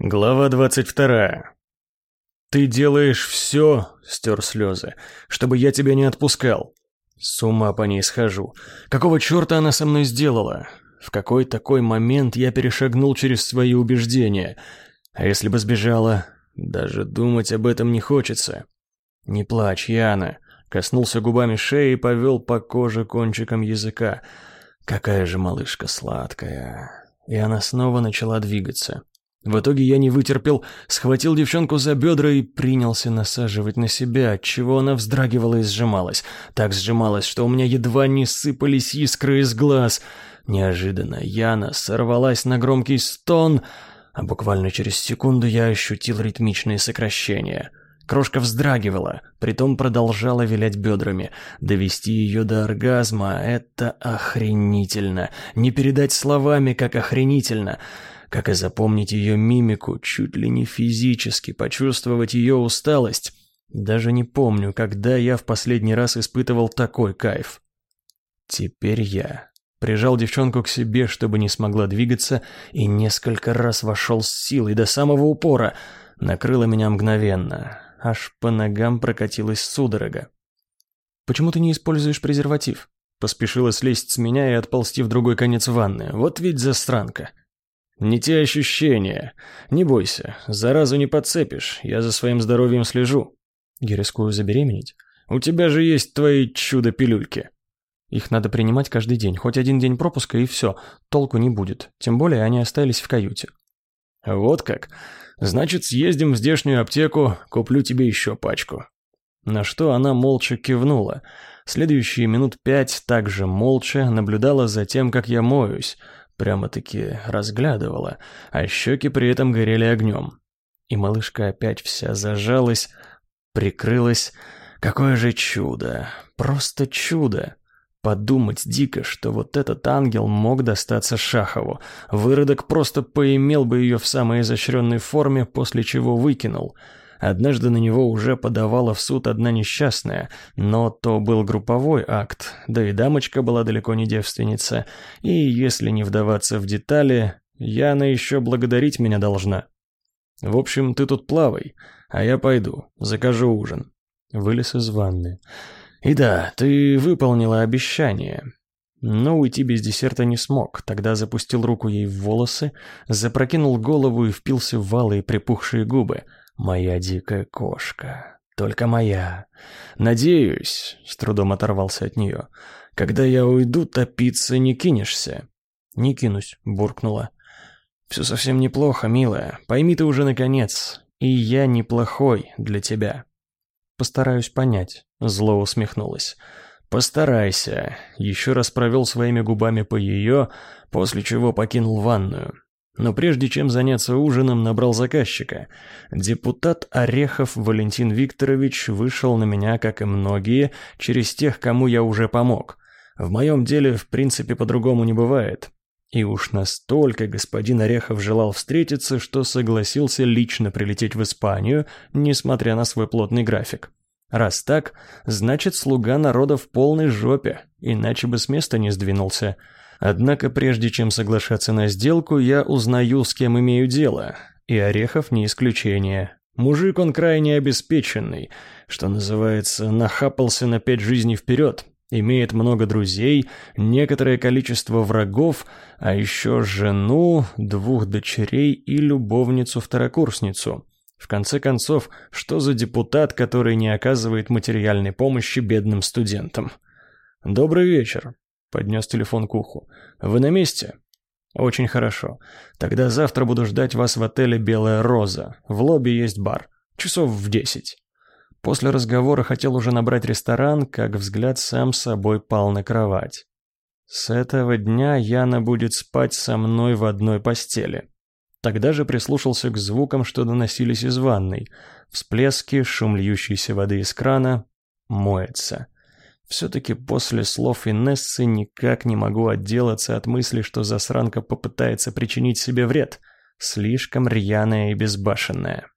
Глава двадцать вторая. «Ты делаешь все, — стер слезы, — чтобы я тебя не отпускал. С ума по ней схожу. Какого черта она со мной сделала? В какой такой момент я перешагнул через свои убеждения? А если бы сбежала? Даже думать об этом не хочется. Не плачь, Яна. Коснулся губами шеи и повел по коже кончиком языка. Какая же малышка сладкая. И она снова начала двигаться. В итоге я не вытерпел, схватил девчонку за бедра и принялся насаживать на себя, отчего она вздрагивала и сжималась. Так сжималась, что у меня едва не сыпались искры из глаз. Неожиданно Яна сорвалась на громкий стон, а буквально через секунду я ощутил ритмичные сокращения. Крошка вздрагивала, притом продолжала вилять бедрами. Довести ее до оргазма — это охренительно. Не передать словами, как охренительно как и запомнить ее мимику, чуть ли не физически, почувствовать ее усталость. Даже не помню, когда я в последний раз испытывал такой кайф. Теперь я прижал девчонку к себе, чтобы не смогла двигаться, и несколько раз вошел с силой до самого упора. Накрыло меня мгновенно, аж по ногам прокатилась судорога. «Почему ты не используешь презерватив?» Поспешила слезть с меня и отползти в другой конец ванны. Вот ведь засранка. Не те ощущения. Не бойся, заразу не подцепишь, я за своим здоровьем слежу. Я рискую забеременеть. У тебя же есть твои чудо-пилюльки. Их надо принимать каждый день, хоть один день пропуска и все, толку не будет. Тем более они остались в каюте. Вот как? Значит, съездим в здешнюю аптеку, куплю тебе еще пачку. На что она молча кивнула. Следующие минут пять также молча наблюдала за тем, как я моюсь, прямо-таки разглядывала, а щеки при этом горели огнем. И малышка опять вся зажалась, прикрылась. Какое же чудо! Просто чудо! Подумать дико, что вот этот ангел мог достаться Шахову. Выродок просто поимел бы ее в самой изощренной форме, после чего выкинул — Однажды на него уже подавала в суд одна несчастная, но то был групповой акт, да и дамочка была далеко не девственница, и если не вдаваться в детали, Яна еще благодарить меня должна. В общем, ты тут плавай, а я пойду, закажу ужин. Вылез из ванны. И да, ты выполнила обещание. Но уйти без десерта не смог, тогда запустил руку ей в волосы, запрокинул голову и впился в валые припухшие губы — Моя дикая кошка. Только моя. Надеюсь, с трудом оторвался от нее. Когда я уйду, топиться не кинешься. Не кинусь, буркнула. Все совсем неплохо, милая. Пойми ты уже наконец. И я неплохой для тебя. Постараюсь понять. Зло усмехнулась. Постарайся. Еще раз провел своими губами по ее, после чего покинул ванную. Но прежде чем заняться ужином, набрал заказчика. Депутат Орехов Валентин Викторович вышел на меня, как и многие, через тех, кому я уже помог. В моем деле, в принципе, по-другому не бывает. И уж настолько господин Орехов желал встретиться, что согласился лично прилететь в Испанию, несмотря на свой плотный график. Раз так, значит, слуга народа в полной жопе, иначе бы с места не сдвинулся. Однако прежде чем соглашаться на сделку, я узнаю, с кем имею дело. И Орехов не исключение. Мужик он крайне обеспеченный, что называется, нахапался на пять жизней вперед. Имеет много друзей, некоторое количество врагов, а еще жену, двух дочерей и любовницу-второкурсницу. В конце концов, что за депутат, который не оказывает материальной помощи бедным студентам? Добрый вечер. Поднес телефон к уху. «Вы на месте?» «Очень хорошо. Тогда завтра буду ждать вас в отеле «Белая роза». В лобби есть бар. Часов в десять». После разговора хотел уже набрать ресторан, как взгляд сам собой пал на кровать. С этого дня Яна будет спать со мной в одной постели. Тогда же прислушался к звукам, что доносились из ванной. Всплески, шум льющейся воды из крана. Моется. Все-таки после слов Инессы никак не могу отделаться от мысли, что засранка попытается причинить себе вред. Слишком рьяная и безбашенная.